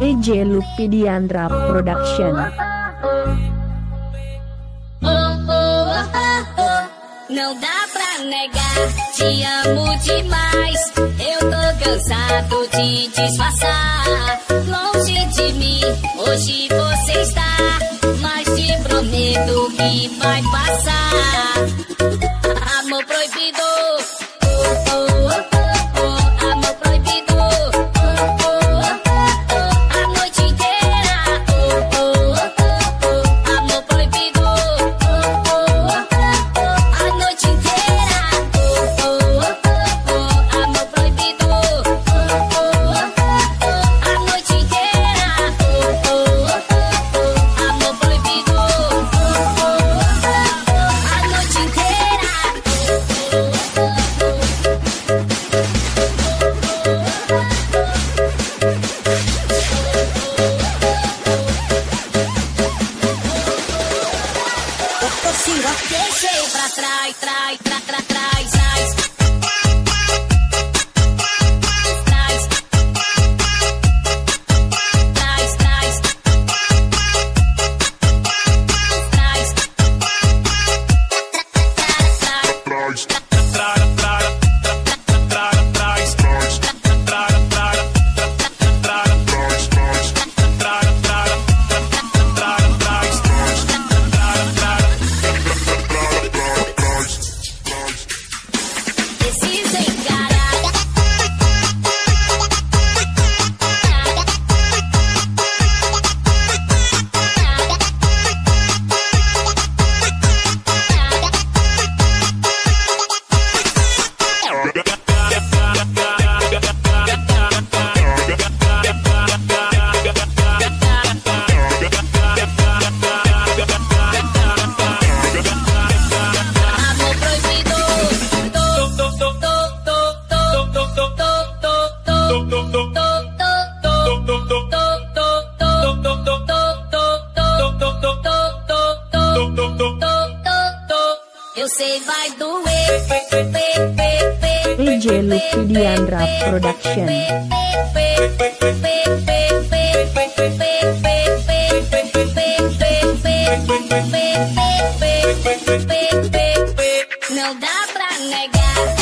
EJ Lupidiandra Production. Não dá pra negar, te amo demais. Eu tô cansado de disfarçar. Longe de mim, hoje você está. Mas te prometo que vai passar. tra, try, tra. sing. você vai doer. AJ Lucidiandra Production. Não dá pra negar.